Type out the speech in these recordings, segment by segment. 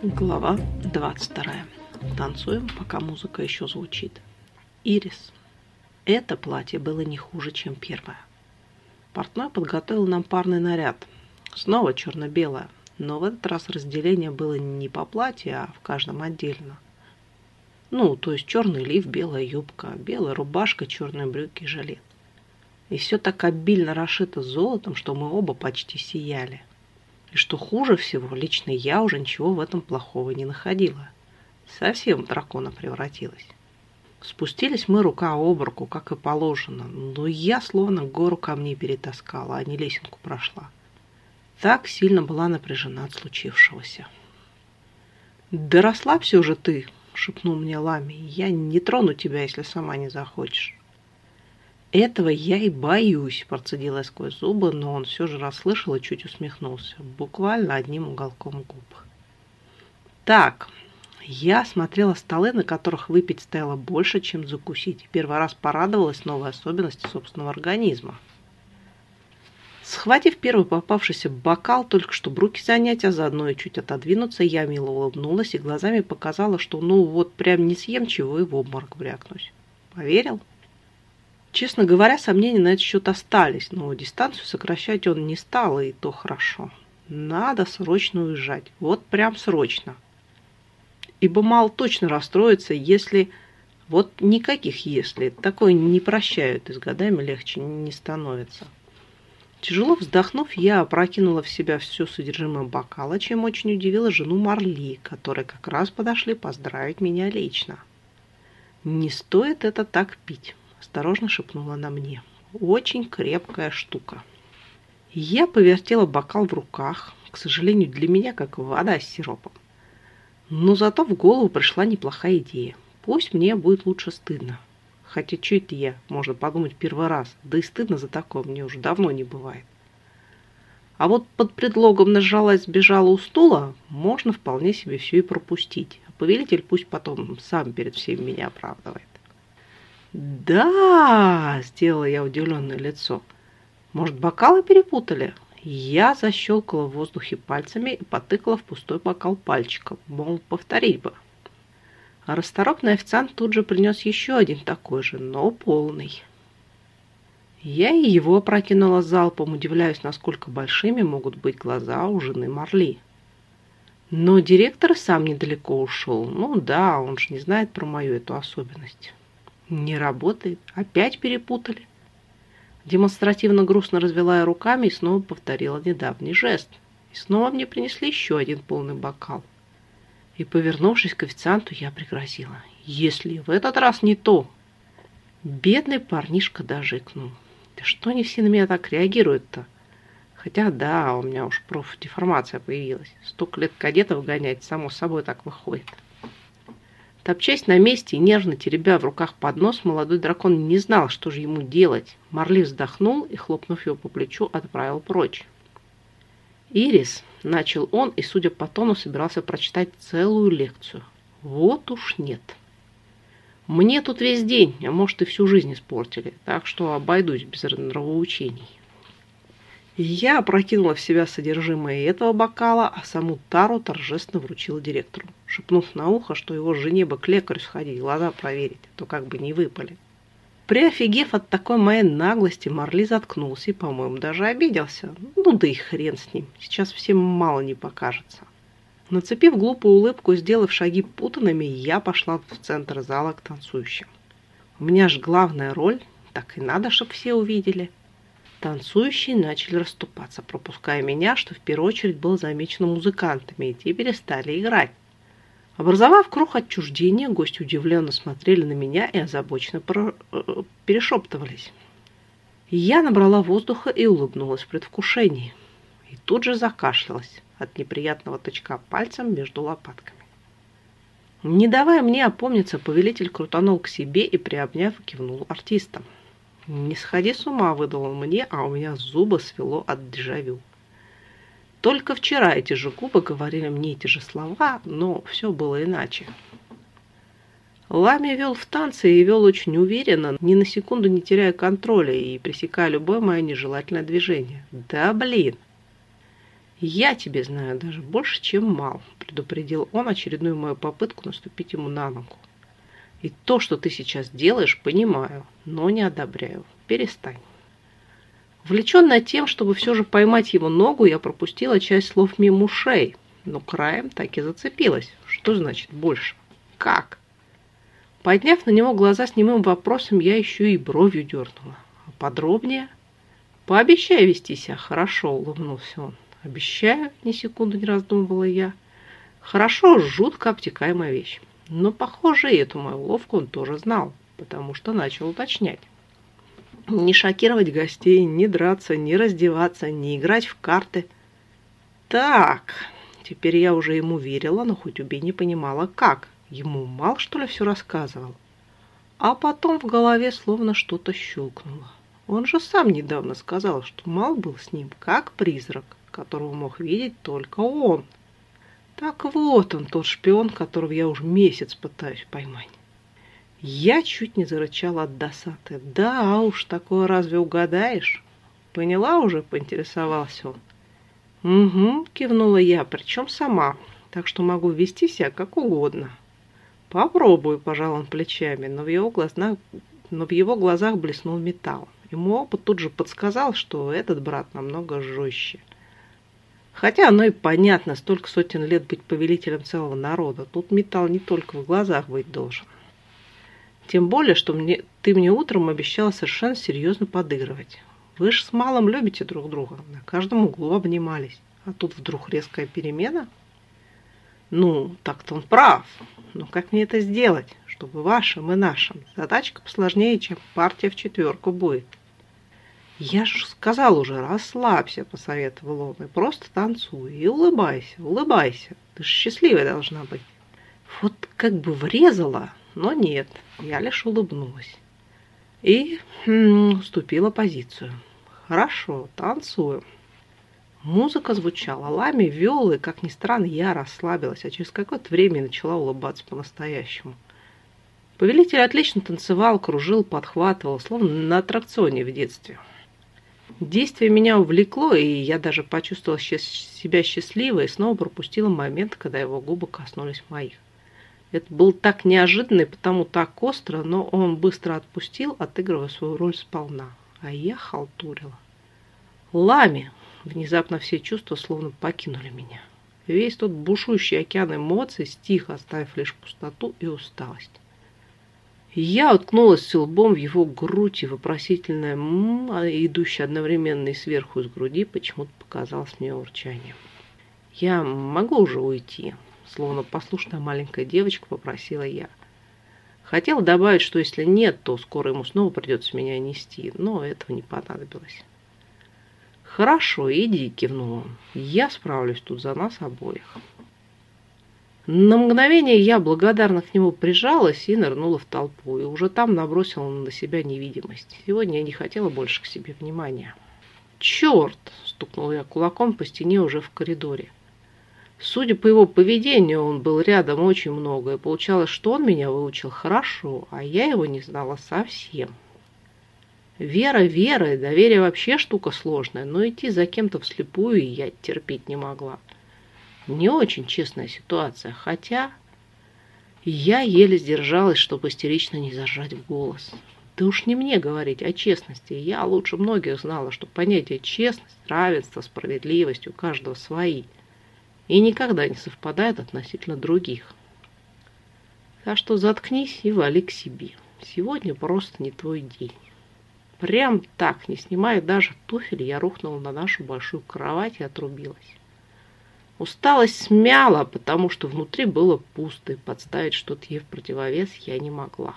Глава 22. Танцуем, пока музыка еще звучит. Ирис. Это платье было не хуже, чем первое. Портной подготовил нам парный наряд. Снова черно-белое, но в этот раз разделение было не по платью, а в каждом отдельно. Ну, то есть черный лиф, белая юбка, белая рубашка, черные брюки и жилет. И все так обильно расшито золотом, что мы оба почти сияли. И что хуже всего, лично я уже ничего в этом плохого не находила. Совсем дракона превратилась. Спустились мы рука об руку, как и положено, но я словно гору камней перетаскала, а не лесенку прошла. Так сильно была напряжена от случившегося. «Да расслабься уже ты!» — шепнул мне Лами. «Я не трону тебя, если сама не захочешь». «Этого я и боюсь», – процедила сквозь зубы, но он все же расслышал и чуть усмехнулся, буквально одним уголком губ. «Так, я смотрела столы, на которых выпить стояло больше, чем закусить. Первый раз порадовалась новой особенности собственного организма. Схватив первый попавшийся бокал, только чтобы руки занять, а заодно и чуть отодвинуться, я мило улыбнулась и глазами показала, что ну вот прям не съем чего и в обморок брякнусь. Поверил? Честно говоря, сомнения на этот счет остались, но дистанцию сокращать он не стал, и то хорошо. Надо срочно уезжать. Вот прям срочно. Ибо мало точно расстроится, если... Вот никаких «если». Такое не прощают, и с годами легче не становится. Тяжело вздохнув, я опрокинула в себя все содержимое бокала, чем очень удивила жену Марли, которые как раз подошли поздравить меня лично. Не стоит это так пить осторожно шепнула она мне. Очень крепкая штука. Я повертела бокал в руках, к сожалению, для меня как вода с сиропом. Но зато в голову пришла неплохая идея. Пусть мне будет лучше стыдно. Хотя что это я, можно подумать первый раз. Да и стыдно за такое мне уже давно не бывает. А вот под предлогом нажалась, сбежала, уснула, можно вполне себе все и пропустить. А повелитель пусть потом сам перед всеми меня оправдывает. «Да!» – сделала я удивленное лицо. «Может, бокалы перепутали?» Я защелкала в воздухе пальцами и потыкала в пустой бокал пальчиком, мол, повторить бы. А расторопный официант тут же принес еще один такой же, но полный. Я и его опрокинула залпом, удивляюсь, насколько большими могут быть глаза у жены Марли. Но директор сам недалеко ушел. Ну да, он же не знает про мою эту особенность. Не работает. Опять перепутали. Демонстративно грустно развела я руками и снова повторила недавний жест. И снова мне принесли еще один полный бокал. И, повернувшись к официанту, я пригрозила. Если в этот раз не то... Бедный парнишка даже икнул. Да что они все на меня так реагируют-то? Хотя да, у меня уж профдеформация появилась. Столько лет кадетов гонять, само собой так выходит. Топчась на месте и нежно теребя в руках поднос, молодой дракон не знал, что же ему делать. Марли вздохнул и, хлопнув его по плечу, отправил прочь. «Ирис», — начал он и, судя по тону, собирался прочитать целую лекцию. «Вот уж нет. Мне тут весь день, а может и всю жизнь испортили, так что обойдусь без нравоучений». Я опрокинула в себя содержимое этого бокала, а саму тару торжественно вручила директору, шепнув на ухо, что его жене бы к лекарю сходить, глаза проверить, а то как бы не выпали. Приофигев от такой моей наглости, Марли заткнулся и, по-моему, даже обиделся. Ну да и хрен с ним, сейчас всем мало не покажется. Нацепив глупую улыбку и сделав шаги путанными, я пошла в центр зала к танцующим. У меня же главная роль, так и надо, чтобы все увидели. Танцующие начали расступаться, пропуская меня, что в первую очередь было замечено музыкантами, и те перестали играть. Образовав круг отчуждения, гости удивленно смотрели на меня и озабоченно. Э, перешептывались. Я набрала воздуха и улыбнулась в предвкушении. И тут же закашлялась от неприятного тычка пальцем между лопатками. Не давая мне опомниться, повелитель крутанул к себе и, приобняв, кивнул артистам. «Не сходи с ума», — выдал он мне, а у меня зубы свело от дежавю. Только вчера эти же губы говорили мне эти же слова, но все было иначе. Лами вел в танце и вел очень уверенно, ни на секунду не теряя контроля и пресекая любое мое нежелательное движение. Да блин! «Я тебе знаю даже больше, чем Мал», – предупредил он очередную мою попытку наступить ему на ногу. «И то, что ты сейчас делаешь, понимаю, но не одобряю. Перестань». Увлеченная тем, чтобы все же поймать его ногу, я пропустила часть слов мимо ушей, но краем так и зацепилась. Что значит больше? Как? Подняв на него глаза с немым вопросом, я еще и бровью дернула. А подробнее? Пообещай вести себя хорошо, улыбнулся он. Обещаю, ни секунду не раздумывала я. Хорошо, жутко обтекаемая вещь. Но, похоже, эту мою уловку он тоже знал, потому что начал уточнять. Не шокировать гостей, не драться, не раздеваться, не играть в карты. Так, теперь я уже ему верила, но хоть убей не понимала, как. Ему Мал, что ли, все рассказывал? А потом в голове словно что-то щелкнуло. Он же сам недавно сказал, что Мал был с ним как призрак, которого мог видеть только он. Так вот он, тот шпион, которого я уже месяц пытаюсь поймать. Я чуть не зарычала от досады. Да уж, такое разве угадаешь? Поняла уже, поинтересовался он. Угу, кивнула я, причем сама, так что могу вести себя как угодно. Попробую, пожал он плечами, но в его глазах, но в его глазах блеснул металл. Ему опыт тут же подсказал, что этот брат намного жестче. Хотя оно и понятно, столько сотен лет быть повелителем целого народа. Тут металл не только в глазах быть должен. Тем более, что мне, ты мне утром обещала совершенно серьезно подыгрывать. Вы же с Малым любите друг друга, на каждом углу обнимались. А тут вдруг резкая перемена? Ну, так-то он прав. Но как мне это сделать, чтобы вашим и нашим? Задачка посложнее, чем партия в четверку будет. Я же сказал уже, расслабься, посоветовал он, и просто танцуй, и улыбайся, улыбайся. Ты же счастливая должна быть. Вот как бы врезала, но нет, я лишь улыбнулась. И хм, уступила позицию. Хорошо, танцую. Музыка звучала, Лами вел, и, как ни странно, я расслабилась, а через какое-то время начала улыбаться по-настоящему. Повелитель отлично танцевал, кружил, подхватывал, словно на аттракционе в детстве. Действие меня увлекло, и я даже почувствовала себя счастливой и снова пропустила момент, когда его губы коснулись моих. Это был так неожиданно и потому так остро, но он быстро отпустил, отыгрывая свою роль сполна. А я халтурила. Лами! Внезапно все чувства словно покинули меня. Весь тот бушующий океан эмоций стих, оставив лишь пустоту и усталость. Я уткнулась лбом в его грудь, и вопросительное «м», а идущее одновременно и сверху из груди, почему-то показалось мне урчанием. «Я могу уже уйти?» словно послушная маленькая девочка, попросила я. Хотела добавить, что если нет, то скоро ему снова придется меня нести, но этого не понадобилось. «Хорошо, иди», — кивнул он. «Я справлюсь тут за нас обоих». На мгновение я благодарно к нему прижалась и нырнула в толпу, и уже там набросила на себя невидимость. Сегодня я не хотела больше к себе внимания. «Черт!» — стукнула я кулаком по стене уже в коридоре. Судя по его поведению, он был рядом очень много, и получалось, что он меня выучил хорошо, а я его не знала совсем. Вера, и доверие вообще штука сложная, но идти за кем-то вслепую я терпеть не могла. Не очень честная ситуация, хотя я еле сдержалась, чтобы истерично не зажать в голос. Да уж не мне говорить о честности. Я лучше многих знала, что понятие честность, равенство, справедливость у каждого свои – и никогда не совпадает относительно других. Так что заткнись и вали к себе. Сегодня просто не твой день. Прям так, не снимая даже туфель, я рухнула на нашу большую кровать и отрубилась. Усталость смяла, потому что внутри было пусто, и подставить что-то ей в противовес я не могла.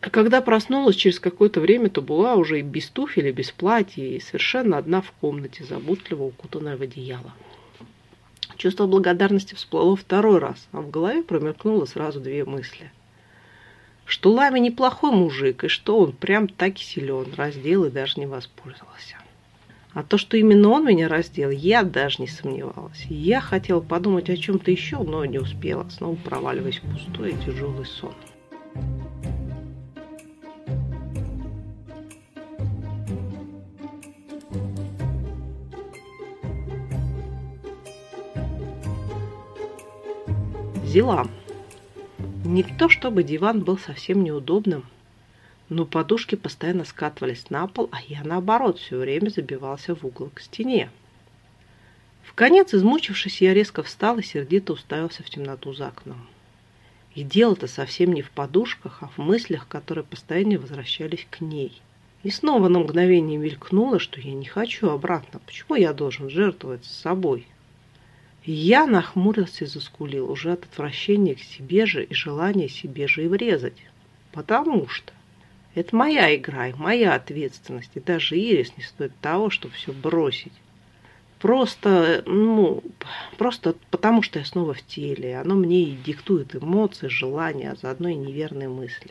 А когда проснулась через какое-то время, то была уже и без туфеля, без платья, и совершенно одна в комнате, заботливо укутанная в одеяло. Чувство благодарности всплыло второй раз, а в голове промелькнуло сразу две мысли. Что Лами неплохой мужик, и что он прям так и силен, раздел и даже не воспользовался. А то, что именно он меня раздел, я даже не сомневалась. Я хотела подумать о чем-то еще, но не успела, снова проваливаясь в пустой и тяжелый сон. Взяла. Не то чтобы диван был совсем неудобным, но подушки постоянно скатывались на пол, а я, наоборот, все время забивался в угол к стене. В конец, измучившись, я резко встал и сердито уставился в темноту за окном. И дело-то совсем не в подушках, а в мыслях, которые постоянно возвращались к ней. И снова на мгновение мелькнуло, что я не хочу обратно. Почему я должен жертвовать собой? Я нахмурился и заскулил, уже от отвращения к себе же и желания себе же и врезать. Потому что это моя игра и моя ответственность, и даже Ирис не стоит того, чтобы все бросить. Просто, ну, просто потому что я снова в теле, оно мне и диктует эмоции, желания, а заодно и неверные мысли.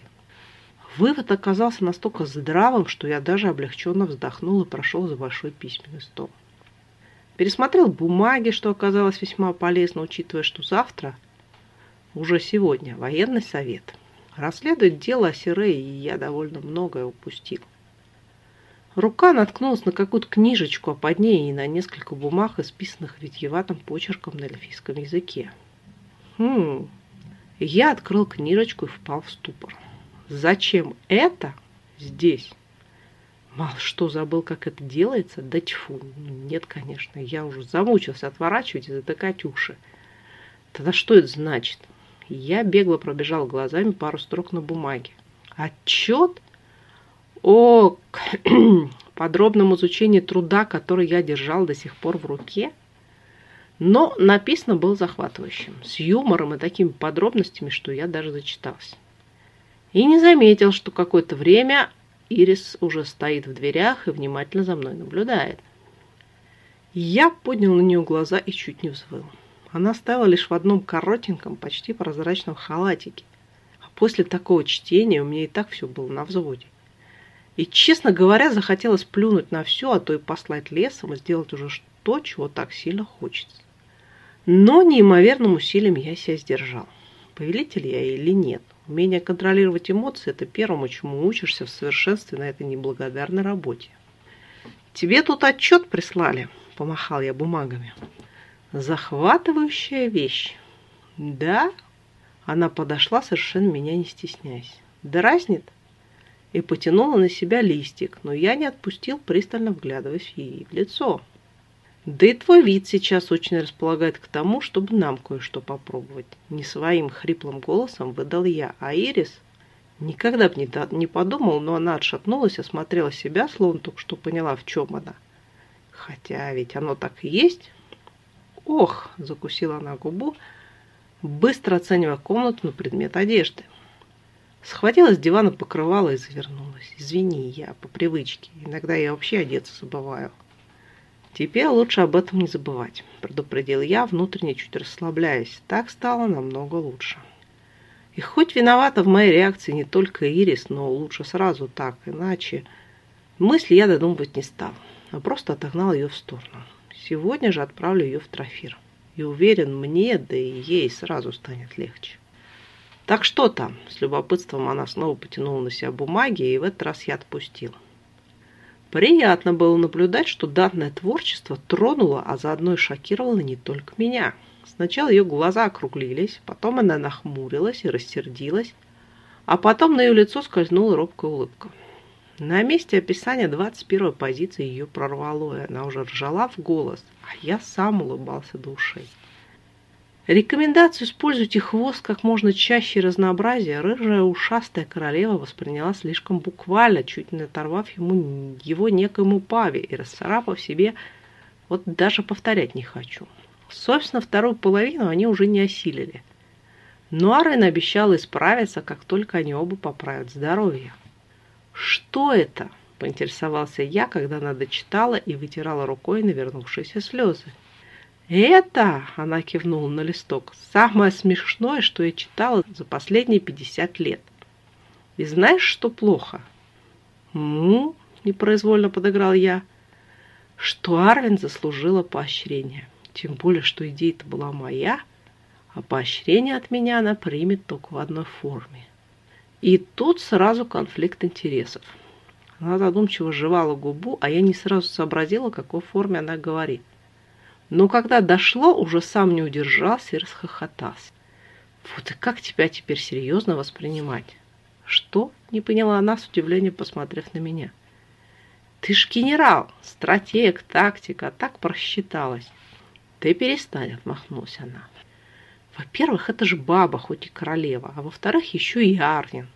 Вывод оказался настолько здравым, что я даже облегченно вздохнул и прошел за большой письменный стол. Пересмотрел бумаги, что оказалось весьма полезно, учитывая, что завтра, уже сегодня, военный совет. Расследует дело о и я довольно многое упустил. Рука наткнулась на какую-то книжечку, а под ней и на несколько бумаг, исписанных витьеватым почерком на эльфийском языке. Хм. Я открыл книжечку и впал в ступор. Зачем это здесь? Мало что забыл, как это делается? Да тьфу, нет, конечно, я уже замучился отворачивать и затыкать уши. Тогда что это значит? Я бегло пробежал глазами пару строк на бумаге. Отчет о подробном изучении труда, который я держал до сих пор в руке? Но написано было захватывающим, с юмором и такими подробностями, что я даже зачитался. И не заметил, что какое-то время Ирис уже стоит в дверях и внимательно за мной наблюдает. Я поднял на нее глаза и чуть не взвыл. Она стояла лишь в одном коротеньком, почти прозрачном халатике. А после такого чтения у меня и так все было на взводе. И, честно говоря, захотелось плюнуть на все, а то и послать лесом и сделать уже то, чего так сильно хочется. Но неимоверным усилием я себя сдержал. Повелитель я или нет. Умение контролировать эмоции – это первому, чему учишься в совершенстве на этой неблагодарной работе. «Тебе тут отчет прислали», – помахал я бумагами. «Захватывающая вещь». «Да?» Она подошла, совершенно меня не стесняясь. «Дразнит?» И потянула на себя листик, но я не отпустил, пристально вглядываясь ей в лицо. Да и твой вид сейчас очень располагает к тому, чтобы нам кое-что попробовать. Не своим хриплым голосом выдал я, а Ирис никогда бы не, не подумал, но она отшатнулась, осмотрела себя, словно только что поняла, в чем она. Хотя ведь оно так и есть. Ох, закусила она губу, быстро оценивая комнату на предмет одежды. Схватила с дивана покрывало и завернулась. Извини, я по привычке. Иногда я вообще одеться забываю. «Теперь лучше об этом не забывать», – предупредил я, внутренне чуть расслабляясь. Так стало намного лучше. И хоть виновата в моей реакции не только Ирис, но лучше сразу так, иначе мысли я додумывать не стал, а просто отогнал ее в сторону. Сегодня же отправлю ее в трофир. И уверен, мне, да и ей сразу станет легче. Так что там? С любопытством она снова потянула на себя бумаги, и в этот раз я отпустил. Приятно было наблюдать, что данное творчество тронуло, а заодно и шокировало не только меня. Сначала ее глаза округлились, потом она нахмурилась и рассердилась, а потом на ее лицо скользнула робкая улыбка. На месте описания 21 позиции ее прорвало, и она уже ржала в голос, а я сам улыбался до. Рекомендацию «используйте хвост как можно чаще и разнообразие» рыжая ушастая королева восприняла слишком буквально, чуть не оторвав ему его некоему паве и расцарапав себе, вот даже повторять не хочу. Собственно, вторую половину они уже не осилили. Но Арвин обещал исправиться, как только они оба поправят здоровье. «Что это?» – поинтересовался я, когда она дочитала и вытирала рукой навернувшиеся слезы. «Это, — она кивнула на листок, — самое смешное, что я читала за последние пятьдесят лет. И знаешь, что плохо?» «Ну, — непроизвольно подыграл я, — что Арвин заслужила поощрение. Тем более, что идея-то была моя, а поощрение от меня она примет только в одной форме. И тут сразу конфликт интересов. Она задумчиво жевала губу, а я не сразу сообразила, о какой форме она говорит. Но когда дошло, уже сам не удержался и расхохотался. Вот и как тебя теперь серьезно воспринимать? Что? Не поняла она с удивлением, посмотрев на меня. Ты ж генерал, стратег, тактик, а так просчиталась. Ты перестань, отмахнулась она. Во-первых, это же баба, хоть и королева, а во-вторых, еще и Арнин.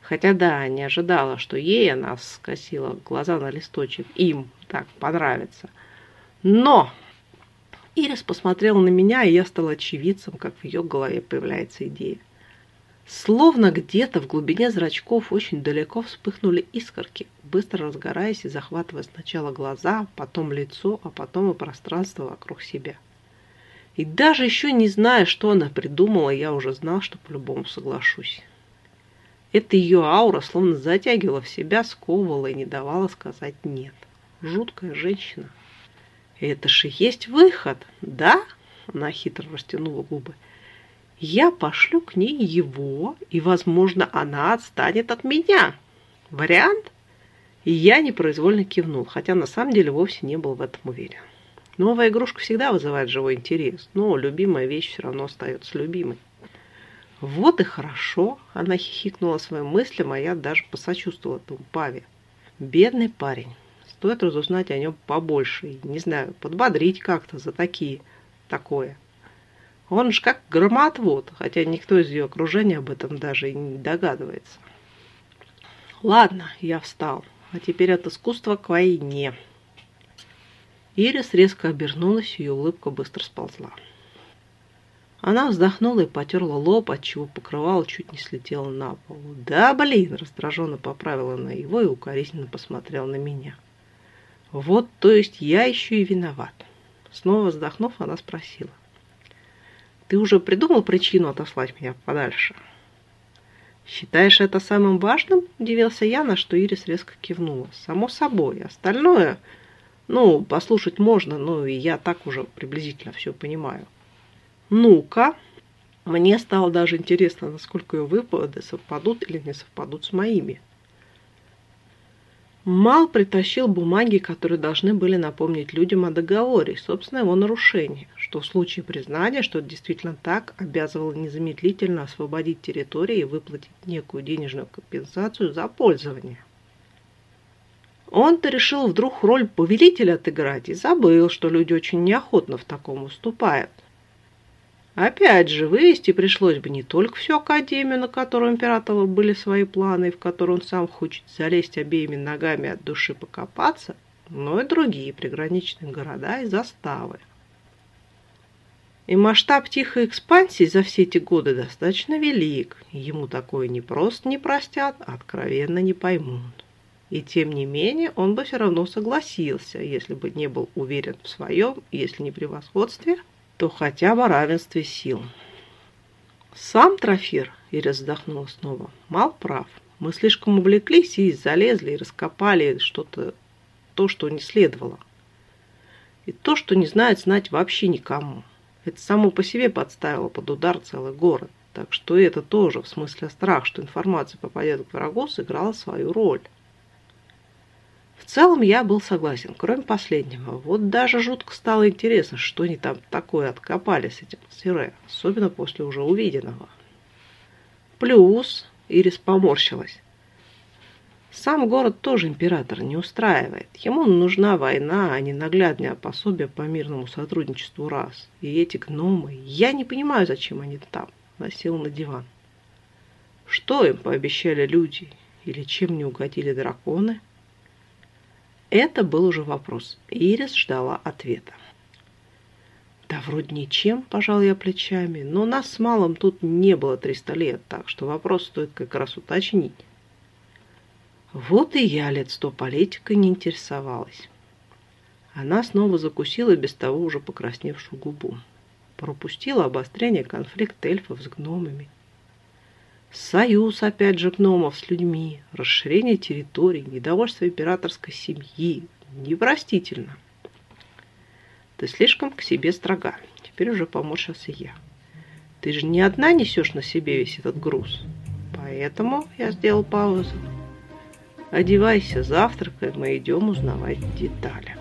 Хотя да, не ожидала, что ей она скосила глаза на листочек. Им так понравится. Но Ирис посмотрела на меня, и я стала очевидцем, как в ее голове появляется идея. Словно где-то в глубине зрачков очень далеко вспыхнули искорки, быстро разгораясь и захватывая сначала глаза, потом лицо, а потом и пространство вокруг себя. И даже еще не зная, что она придумала, я уже знал, что по-любому соглашусь. Эта ее аура словно затягивала в себя, сковывала и не давала сказать «нет». Жуткая женщина. Это же есть выход, да? Она хитро растянула губы. Я пошлю к ней его, и, возможно, она отстанет от меня. Вариант? И я непроизвольно кивнул, хотя на самом деле вовсе не был в этом уверен. Новая игрушка всегда вызывает живой интерес, но любимая вещь все равно остается любимой. «Вот и хорошо!» – она хихикнула своим мыслям, а я даже посочувствовала этому Паве. «Бедный парень. Стоит разузнать о нем побольше и, не знаю, подбодрить как-то за такие, такое. Он же как громоотвод, хотя никто из ее окружения об этом даже и не догадывается. Ладно, я встал. А теперь от искусства к войне». Ирис резко обернулась, ее улыбка быстро сползла. Она вздохнула и потерла лоб, отчего покрывало чуть не слетело на пол. «Да, блин!» – раздраженно поправила она его и укоризненно посмотрела на меня. «Вот, то есть я еще и виноват!» Снова вздохнув, она спросила. «Ты уже придумал причину отослать меня подальше?» «Считаешь это самым важным?» – удивился я, на что Ирис резко кивнула. «Само собой. Остальное, ну, послушать можно, но и я так уже приблизительно все понимаю». Ну-ка, мне стало даже интересно, насколько ее выводы совпадут или не совпадут с моими. Мал притащил бумаги, которые должны были напомнить людям о договоре и, собственно, его нарушении, что в случае признания, что это действительно так, обязывало незамедлительно освободить территорию и выплатить некую денежную компенсацию за пользование. Он-то решил вдруг роль повелителя отыграть и забыл, что люди очень неохотно в таком уступают. Опять же, вывести пришлось бы не только всю Академию, на которую у императора были свои планы, и в которую он сам хочет залезть обеими ногами от души покопаться, но и другие приграничные города и заставы. И масштаб тихой экспансии за все эти годы достаточно велик, ему такое не просто не простят, а откровенно не поймут. И тем не менее он бы все равно согласился, если бы не был уверен в своем, если не превосходстве – то хотя бы равенстве сил. Сам Трофир, Иря вздохнула снова, мал прав. Мы слишком увлеклись и залезли, и раскопали что-то, то, что не следовало. И то, что не знает знать вообще никому. Это само по себе подставило под удар целый город. Так что это тоже, в смысле страх, что информация попадет к врагу, сыграла свою роль. В целом я был согласен, кроме последнего. Вот даже жутко стало интересно, что они там такое откопали с этим сире, особенно после уже увиденного. Плюс, Ирис поморщилась, сам город тоже император не устраивает. Ему нужна война, а не наглядное пособие по мирному сотрудничеству раз. И эти гномы, я не понимаю, зачем они там. Насел на диван. Что им пообещали люди? Или чем не угодили драконы? Это был уже вопрос. Ирис ждала ответа. Да вроде ничем, пожал я плечами, но нас с Малым тут не было 300 лет, так что вопрос стоит как раз уточнить. Вот и я лет сто политикой не интересовалась. Она снова закусила без того уже покрасневшую губу. Пропустила обострение конфликта эльфов с гномами Союз, опять же, гномов с людьми, расширение территорий, недовольство императорской семьи. Непростительно. Ты слишком к себе строга. Теперь уже поморщился я. Ты же не одна несешь на себе весь этот груз. Поэтому я сделал паузу. Одевайся, завтракай, мы идем узнавать детали.